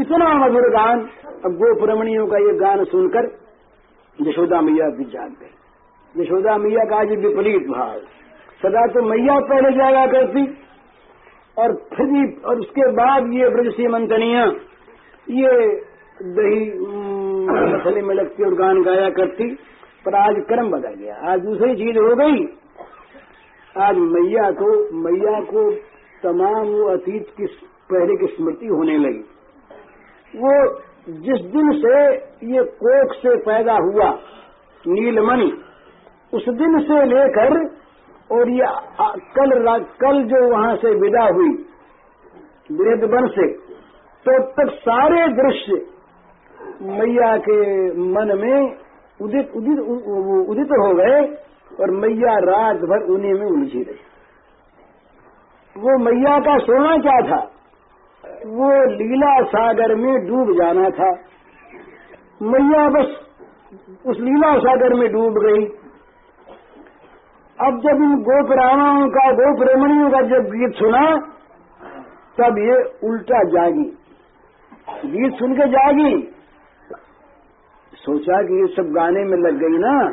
इतना मधुर गान। अब गोपुरमणियों का ये गान सुनकर यशोदा मैया भी जाग गई यशोदा मैया का आज विपरीत भाव। सदा तो मैया पहले जागा करती और फिर और उसके बाद ये ब्रज सी मंतनिया ये दही मसले में लगती और गान गाया करती, पर आज कर्म बदल गया। आज दूसरी चीज़ हो गई। आज मैया को मैया को तमाम वो अतीत की पहले की स्मृति होने लगी। वो जिस दिन से ये कोख से पैदा हुआ, नीलमणि, उस दिन से लेकर और ये कल कल जो वहाँ से विदा हुई बृहद से तो तक सारे दृश्य मैया के मन में उदित उदित उदित हो गए और मैया रात भर उन्हीं में उलझी रही। वो मैया का सोना क्या था? वो लीला सागर में डूब जाना था। मैया बस उस लीला सागर में डूब गई। अब जब इन गोप रामाओं का गोप रमणियों का जब गीत सुना, तब ये उल्टा जागी। गीत सुन के जागी। सोचा कि ये सब गाने में लग गई ना।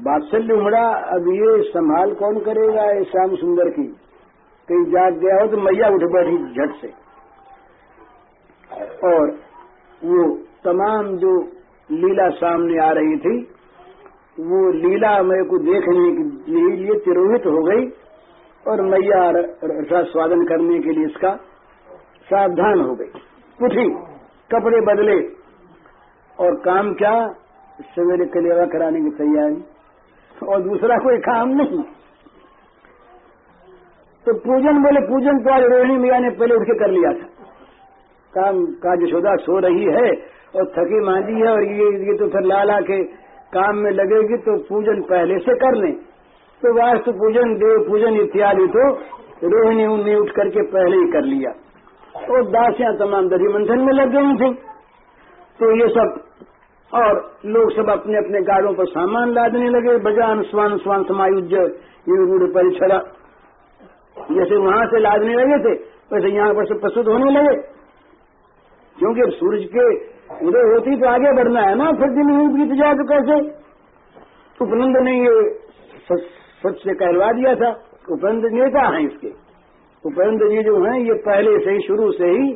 बात्सल्य उमड़ा, अब ये संभाल कौन करेगा, ये श्याम सुंदर की? कहीं जाग गया हो तो मैया उठ बैठी झट से। और वो तमाम जो लीला सामने आ रही थी, वो लीला मेरे को देखने के लिए तिरोहित हो गई और मैया स्वादन करने के लिए इसका सावधान हो गई। उठी, कपड़े बदले और काम क्या? सवेरे कलेवा कराने की तैयारी। और दूसरा कोई काम नहीं। तो पूजन बोले, पूजन तो आज रोहिणी मैया ने पहले उठ के कर लिया था। काम का यशोदा सो रही है और थकी मांझी है और ये ये तो फिर लाला के काम में लगेगी तो पूजन पहले से कर लें। तो वास्तु पूजन, देव पूजन इत्यादि तो रोहिणी ने उठ करके पहले ही कर लिया। और दासियाँ तमाम दधी मंथन में लग गई थी। तो ये सब और लोग सब अपने अपने गाड़ों पर सामान लादने लगे। बजान, स्वान स्वान समायुज ये रूढ़ परिछड़ा जैसे वहाँ से लादने लगे थे, वैसे यहाँ पर सब प्रस्तुत होने लगे। क्योंकि सूरज के उदय होती तो आगे बढ़ना है ना, फिर दिन यूँ बीत जाए तो कैसे? उपनंद ने ये सच से कहलवा दिया था, उपनंद नेता हैं इसके। उपनंद जी जो हैं, ये पहले से ही, शुरू से ही,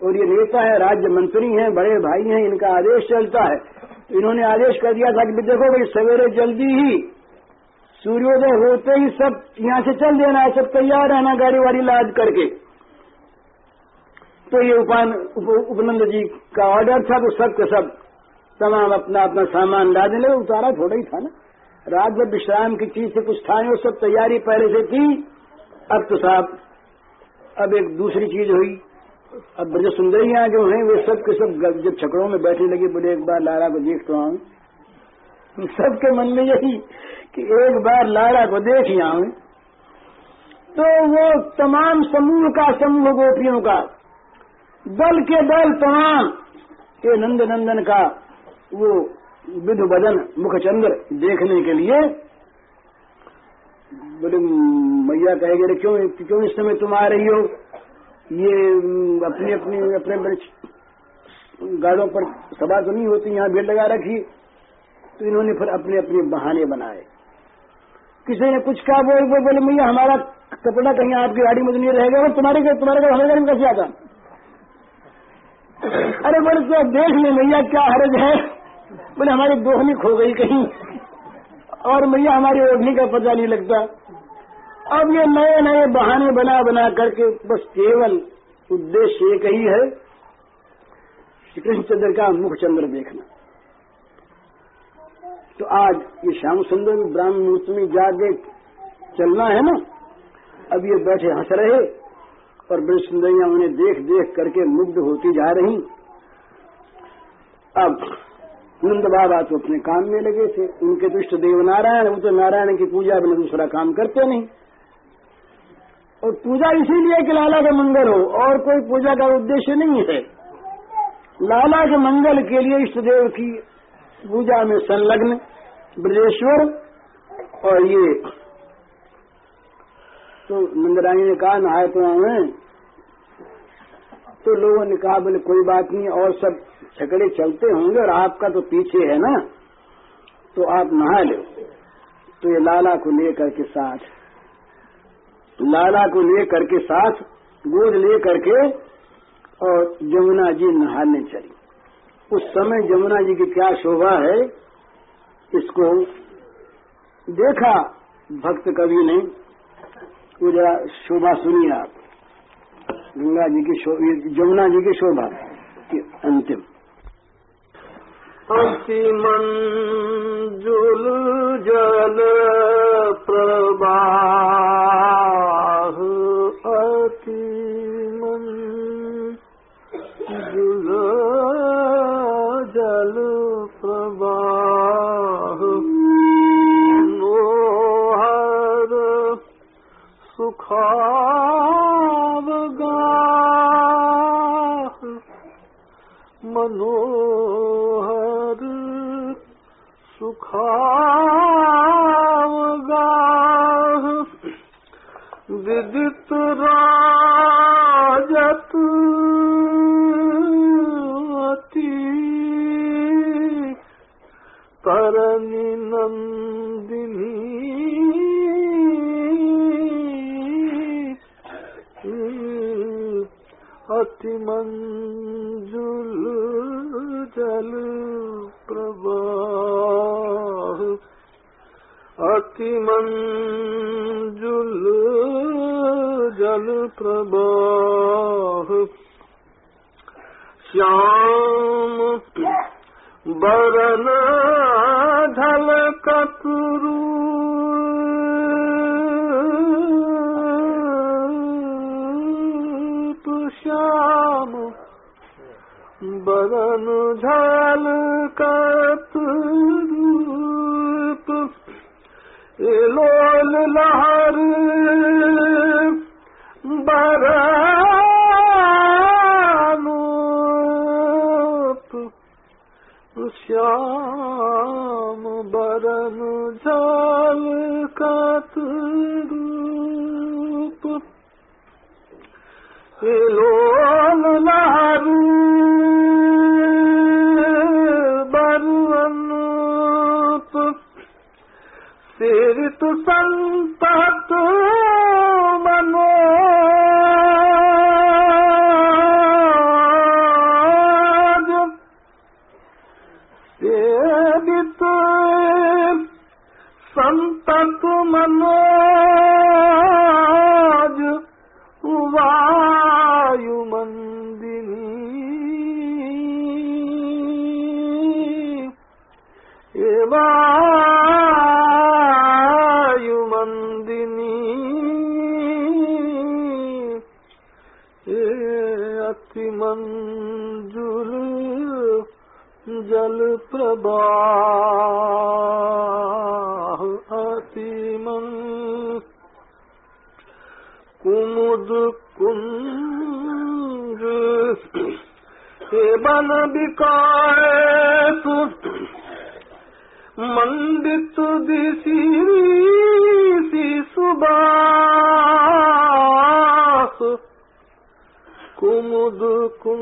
और ये नेता है, राज्य मंत्री हैं, बड़े भाई हैं, इनका आदेश चलता है। इन्होंने आदेश कर दिया था कि देखो भाई, सवेरे जल्दी ही सूर्योदय होते ही सब यहाँ से चल देना है, सब तैयार रहना, गाड़ी वाड़ी लाद करके। तो ये उपान उप, उपनंद जी का ऑर्डर था तो सब के सब तमाम अपना अपना सामान लादने लगे उतारा थोड़ा ही था ना। रात भर विश्राम की चीज़ से कुछ था वो सब तैयारी पहले से थी अब तो साहब अब एक दूसरी चीज़ हुई। अब ब्रज सुंदरियाँ जो हैं वे सब के सब जब छकड़ों में बैठने लगी बोले एक बार लारा को देख तो आऊँ। सबके मन में यही कि एक बार लारा को देख ही आऊँ। तो वो तमाम समूह का समूह गोपियों का दल के दल तमाम। के नंद नंदन का वो विधु बदन मुखचंद्र देखने के लिए। बोले मैया कहेगे क्यों क्यों इस समय तुम आ रही हो? ये अपनी अपनी, अपने गाड़ों पर सभा तो नहीं होती, यहाँ भीड़ लगा रखी। तो इन्होंने फिर अपने अपने बहाने बनाए। किसी ने कुछ कहा, बोल बोल, बोले, मैया, हमारा कपड़ा कहीं आपकी गाड़ी में तो नहीं रहेगा और तुम्हारे घर तुम्हारे घर हमारे गाड़ी में कैसे आता? अरे बोले तो देख ले मैया, क्या हरज है? बोले हमारी दोहनी खो गई कहीं। और मैया, हमारी ओढ़नी का पता नहीं लगता। अब ये नए नए बहाने बना बना करके बस केवल उद्देश्य एक ही है श्री कृष्णचंद्र का मुख चंद्र देखना। तो आज ये श्याम सुंदर ब्राह्मण मुहूर्त में जाके चलना है ना, अब ये बैठे हंस रहे और ब्रज सुंदरिया उन्हें देख देख करके मुग्ध होती जा रही। अब नंद बाबा तो अपने काम में लगे थे। उनके तो इष्ट देव नारायण वो तो नारायण की पूजा बिना दूसरा काम करते नहीं। और पूजा इसीलिए कि लाला का मंगल हो, और कोई पूजा का उद्देश्य नहीं है। लाला के मंगल के लिए इष्ट देव की पूजा में संलग्न ब्रजेश्वर और ये तो नंदरानी ने कहा, नहाए तो हमें तो लोगों ने कहा, बोले, कोई बात नहीं, और सब छकड़े चलते होंगे, और आपका तो पीछे है ना? तो आप नहा लो। तो ये लाला को लेकर के साथ, लाला को लेकर के साथ, गोद ले करके और यमुना जी नहाने चली। उस समय यमुना जी की क्या शोभा है, इसको देखा, भक्त कवि ने वो जरा शोभा सुनिए आप गंगा जी की जमुना जी की शोभा की अंतिम अंतिमंजुल जल प्रवाह अतिमंजुल जल प्रवाह श्याम बरन ढल कतरू श्याम बरन झल कत लहर बरनूप श्याम बरन झल कत रूप लोल लहरू सिरित संतत मनोज सेवित संतत मनोज वायुमन्दिनी वायुमन्दिनी बार अतिम कुमुद कुल विकार मंडितिशी सुबु कुमुद कु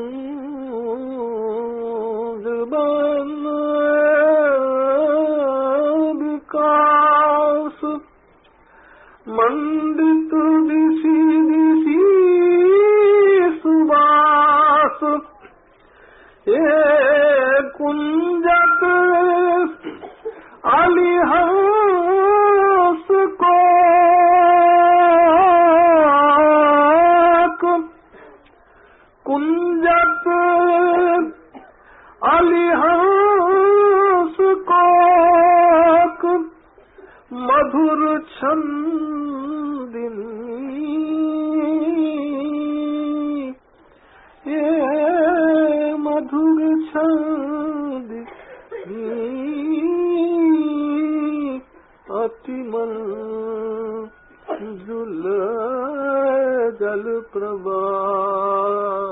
मंडित दिशी दिशी सुबास ए कुंजक अलिहंस को कुंजक अलिहंस को मधुर छंदिनी जल प्रवाह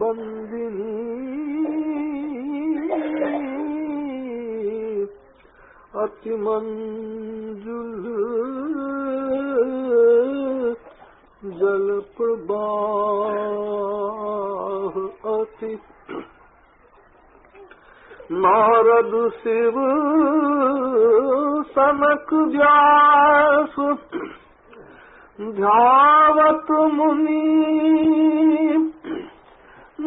बंदिनी अति मंजुल जल प्रवाह अति नारद शिव सनक व्यास ध्यावत मुनि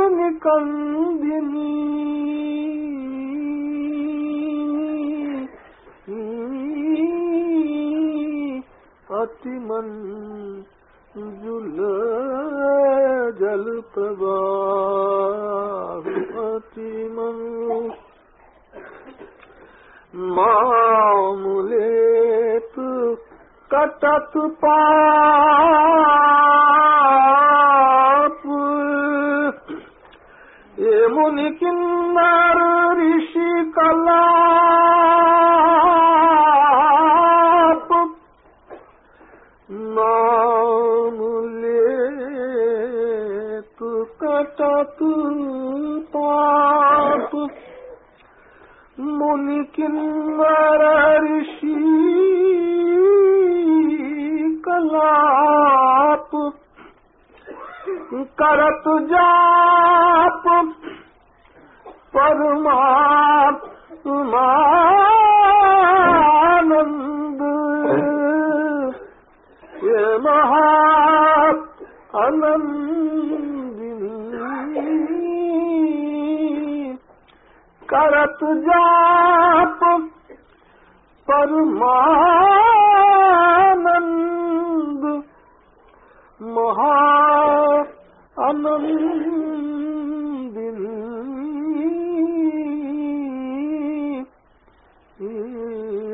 हे दुख निकंदिनी अतिमन जुल जल प्रवाह अतिमन मामुलेत पुलिन वर षि गत पर जाप परमानंद महा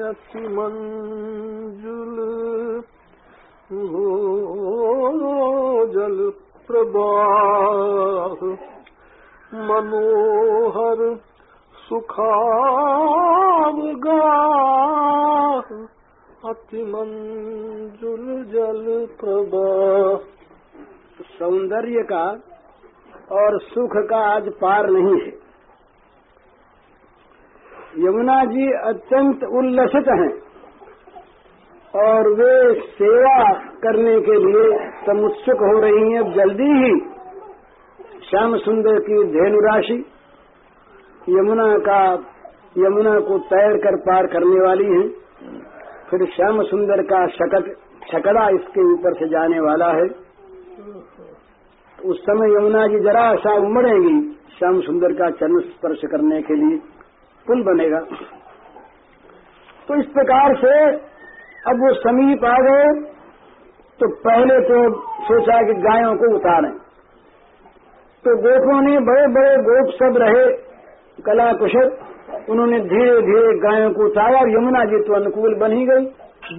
अति मंजुल हो मनोहर अति मंजुल जल प्रवाह। सौंदर्य का और सुख का आज पार नहीं है। यमुना जी अत्यंत उल्लसित हैं और वे सेवा करने के लिए समुत्सुक हो रही हैं। जल्दी ही श्याम सुंदर की धेनु राशि यमुना का, यमुना को तैर कर पार करने वाली है। फिर श्याम सुंदर का शकट छकड़ा इसके ऊपर से जाने वाला है। उस समय यमुना जी जरा सा उमड़ेगी, श्याम सुंदर का चरण स्पर्श करने के लिए पुल बनेगा। तो इस प्रकार से अब वो समीप आ गए तो पहले तो सोचा कि गायों को उतारें। तो गोपों ने बड़े बड़े गोप सब रहे कला कुशल उन्होंने धीरे धीरे गायों को उतारा और यमुना जी तो अनुकूल बन ही गई।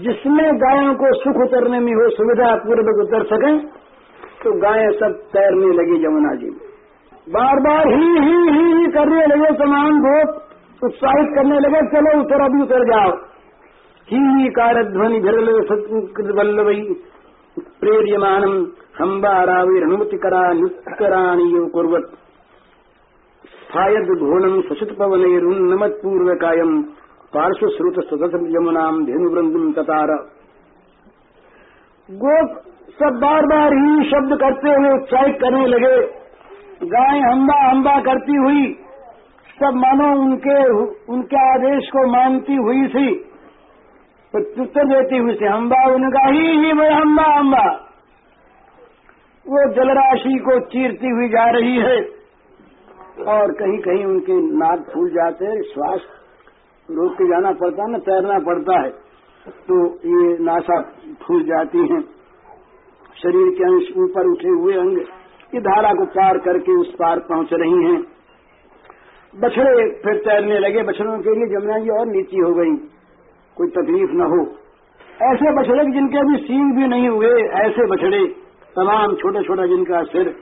जिसमें गायों को सुख उतरने में हो सुविधा पूर्वक उतर सके तो गायें सब तैरने लगी यमुना जी में। बार बार ही ही ही ही करने लगे समान गोप उत्साहित करने लगे, चलो उतर, अभी उतर जाओ। ही ही कारध्वनि भिरल वल्लभई प्रेर्यमानम हम्बाराविरनुमतिकरा नित्कराणीयो कुर्वत। स्थायद घोणम सचित पवनैरुन्नमत पूर्वकायम पार्श्वश्रुत सतत यमुनाम धेनुवृंदम ततार। गोप सब बार बार ही शब्द करते हुए उत्साहित करने लगे। गाय हम्बा हम्बा करती हुई, सब मानो उनके उनके आदेश को मानती हुई थी। प्रत्युत्तर देती हुई थी हम्बा उनका ही ही मैं हम्बा हम्बा वो जलराशि को चीरती हुई जा रही है। और कहीं कहीं उनके नाक फूल जाते हैं, श्वास रोक के जाना पड़ता है ना, तैरना पड़ता है तो ये नासा फूल जाती हैं। शरीर के अंश ऊपर उठे हुए अंग, ये धारा को पार करके उस पार पहुँच रही हैं। बछड़े फिर तैरने लगे, बछड़ों के लिए जमुना जी और नीची हो गई। कोई तकलीफ़ न हो। ऐसे बछड़े जिनके अभी सींग भी नहीं हुए, ऐसे बछड़े तमाम छोटे छोटा जिनका सिर,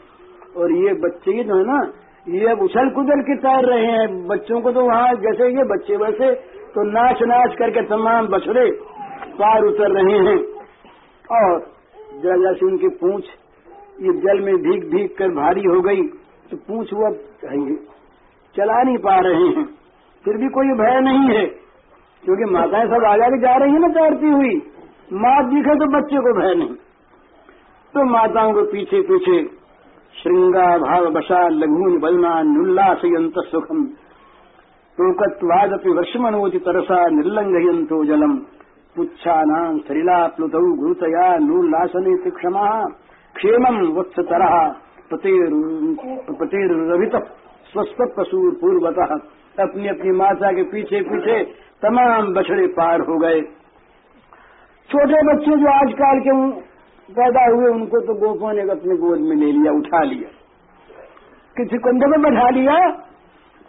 और ये बच्चे जो है ना ये अब उछल कुदल के तैर रहे हैं। बच्चों को तो वहाँ जैसे ये बच्चे वैसे तो नाच नाच करके तमाम बछड़े पार उतर रहे हैं। और जरा जैसे उनकी पूछ ये जल में भीग भीग कर भारी हो गई तो पूछ वो चला नहीं पा रहे हैं। फिर भी कोई भय नहीं है, क्योंकि माताएँ सब आजा के जा रही है ना तैरती हुई। माँ दिखे तो बच्चे को भय नहीं। तो माताओं को पीछे पीछे श्रृंगा भाव बशा लघून बलना नुल्लासयंत सुखम तोकत्वादपि वर्षमणोति तरसा निर्लंघयंतो जलम। पुच्छानाम सलिला प्लुतौ गुरुतया नूल्लासने क्षमा क्षेमम वत्सतर। पतेरभित स्वस्थ पशुर पूर्वतः अपनी अपनी माता के पीछे पीछे तमाम बछड़े पार हो गए। छोटे बच्चे जो आजकल के पैदा हुए, उनको तो गोपों ने अपने गोद में ले लिया, उठा लिया। किसी कंधे में बैठा लिया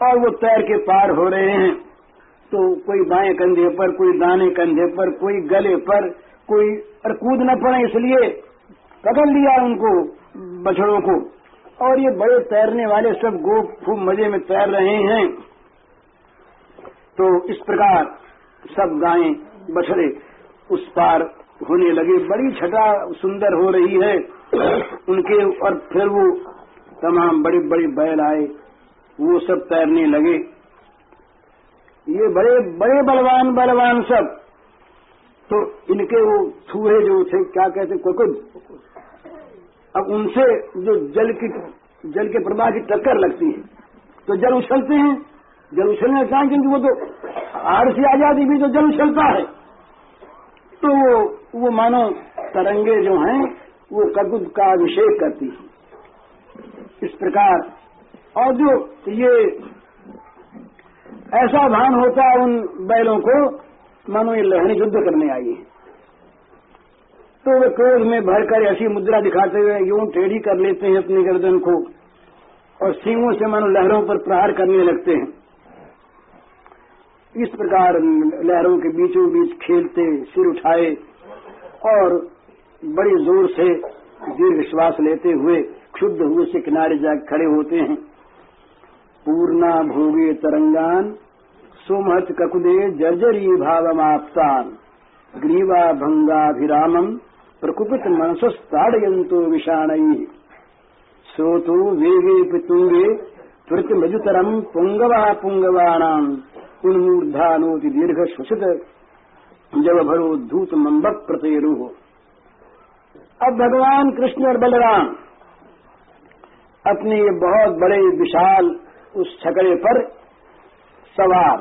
और वो तैर के पार हो रहे हैं। तो कोई बाएँ कंधे पर, कोई दाने कंधे पर, कोई गले पर, कोई और कूद न पड़े, इसलिए पकड़ लिया उनको बछड़ों को। और ये बड़े तैरने वाले सब गोप खूब मज़े में तैर रहे हैं। तो इस प्रकार सब गायें, बछड़े उस पार होने लगे। बड़ी छटा सुंदर हो रही है उनके, और फिर वो तमाम बड़े बड़े बैल आए, वो सब तैरने लगे। ये बड़े बड़े बलवान बलवान सब। तो इनके वो छूहे जो थे, क्या कहते कोई अब उनसे जो जल की, जल के प्रवाह की टक्कर लगती है तो जल उछलते हैं। जल उछलने का क्योंकि वो तो आड़ से आज़ादी भी तो जल उछलता है। तो वो मानो तरंगे जो हैं, वो कदुब का अभिषेक करती है। इस प्रकार, और जो ये ऐसा भान होता है उन बैलों को, मानो ये लहरी युद्ध करने आई है। तो वे क्रोध में भरकर ऐसी मुद्रा दिखाते हुए यूँ टेढ़ी कर लेते हैं अपनी गर्दन को, और सींगों से मानो लहरों पर प्रहार करने लगते हैं। इस प्रकार लहरों के बीचों बीच खेलते, सिर उठाए और बड़ी ज़ोर से दीर्घ श्वास लेते हुए क्षुद्ध हुए से किनारे जाकर खड़े होते हैं। पूर्णा भोगे तरंगान, सुमहत ककुदे जर्जरी भावमाप्तान। ग्रीवा भंगाभिरामम प्रकुपित मनसस्ताड़यंतो विषाणई श्रोतो वेगे पितुंगे त्वरित मजुतरम पुंगवा पुंगवाणाम उन्मूर्धानोति दीर्घ श्वसित जब भरो धूत मंबक प्रतेरु अब भगवान कृष्ण और बलराम अपने ये बहुत बड़े विशाल उस छकड़े पर सवार।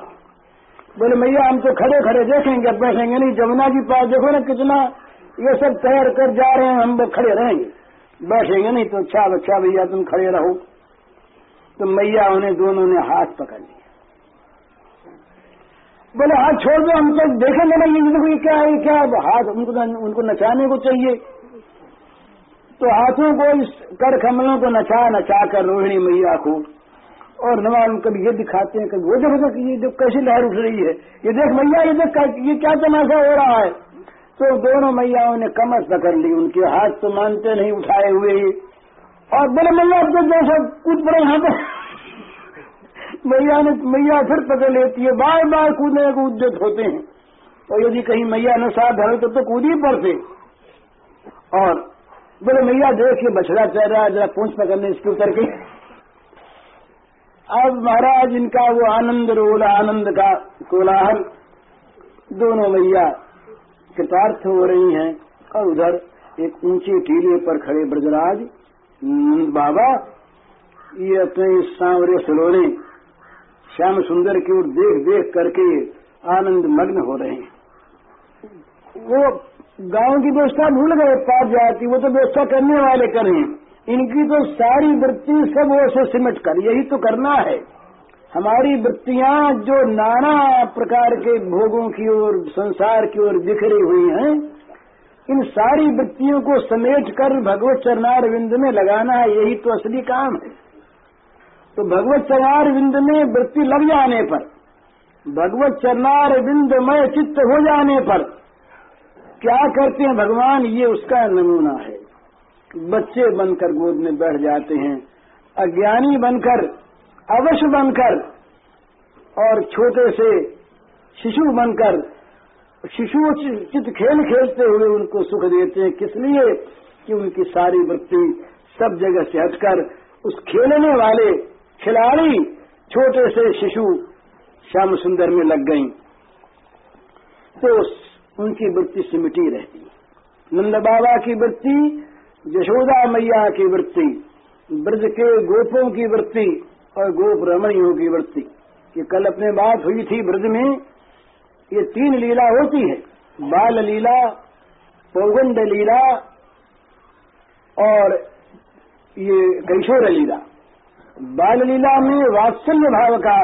बोले, मैया, हम तो खड़े खड़े देखेंगे, अब बैठेंगे नहीं। जमुना जी पास देखो ना कितना ये सब तैर कर जा रहे हैं, हम खड़े रहेंगे। बैठेंगे नहीं तो अच्छा बच्चा भैया, तुम खड़े रहो। तो मैया उन्हें दोनों ने हाथ पकड़ लिया। बोले हाथ छोड़ दो, हम तो देखेंगे नहीं देखो ये क्या है क्या हाथ उनको उनको नचाने को चाहिए। तो हाथों को इस कर कमलों को नचा नचा कर रोहिणी मैया को। और नवाज़ कभी ये दिखाते हैं, कभी वो देखो कि ये जो कैसी लहर उठ रही है। ये देख मैया, ये देख ये क्या तमाशा हो रहा है। तो दोनों मैयाओं ने कमर पकड़ ली, उनके हाथ तो मानते नहीं उठाए हुए और बोले, मैया, अब तो जैसा कूद पड़े यहाँ पे। मैया ने मैया फिर पकड़ लेती है। बार बार कूदने को उद्यत होते हैं। और यदि कहीं मैया न साथ धरे तो, तो कूद ही पड़ते। और बोले मैया देख ये बछड़ा चल रहा है जरा पूछ पकड़ने इसके उतर के। अब महाराज इनका वो आनंद रोल आनंद का कोलाहल दोनों मैया कृतार्थ हो रही हैं। और उधर एक ऊँचे टीले पर खड़े ब्रजराज बाबा ये अपने सांवरे सलोने श्याम सुंदर की ओर देख देख करके आनंद मग्न हो रहे हैं। वो गाँव की व्यवस्था भूल गए पास जाती, वो तो व्यवस्था करने वाले करें इनकी तो सारी वृत्ति सब वो से सिमट कर, यही तो करना है। हमारी वृत्तियाँ जो नाना प्रकार के भोगों की ओर, संसार की ओर बिखरी हुई हैं, इन सारी वृत्तियों को समेट कर भगवत चरणार में लगाना है यही तो असली काम है। तो भगवत चरणार विंद में वृत्ति लग जाने पर, भगवत चरणार में चित्त हो जाने पर, क्या करते हैं भगवान? ये उसका नमूना है। बच्चे बनकर गोद में बैठ जाते हैं, अज्ञानी बनकर, अवश्य बनकर, और छोटे से शिशु बनकर, शिशु चित खेल खेलते हुए उनको सुख देते हैं। किस लिए? कि उनकी सारी वृत्ति सब जगह से हटकर उस खेलने वाले खिलाड़ी छोटे से शिशु श्याम सुंदर में लग गई तो उनकी वृत्ति सिमटी रहती। नंद बाबा की वृत्ति, यशोदा मैया की वृत्ति, ब्रज के गोपों की वृत्ति और गोप रमणियों की वृत्ति। ये कल अपने बात हुई थी ब्रज में, ये तीन लीला होती है, बाल लीला, पौगंड लीला और ये कैशोर लीला। बाल लीला में वात्सल्य भाव का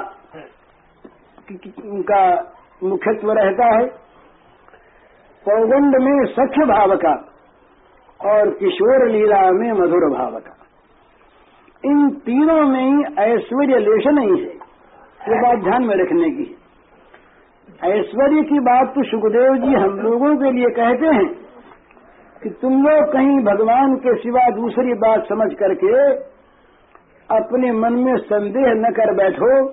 का मुख्यत्व रहता है। पौगंड में सख्य भाव का और किशोर लीला में मधुर भाव का। इन तीनों में ही ऐश्वर्य लेश नहीं है, ये बात ध्यान में रखने की है। ऐश्वर्य की बात तो सुखदेव जी हम लोगों के लिए कहते हैं कि तुम लोग कहीं भगवान के सिवा दूसरी बात समझ करके अपने मन में संदेह न कर बैठो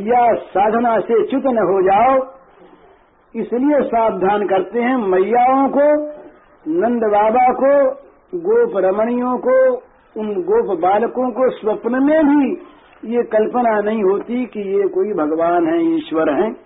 या साधना से च्युत न हो जाओ। इसलिए सावधान करते हैं मैयाओं को, नंद बाबा को, गोप रमणियों को, उन गोप बालकों को स्वप्न में भी ये कल्पना नहीं होती कि ये कोई भगवान है, ईश्वर हैं।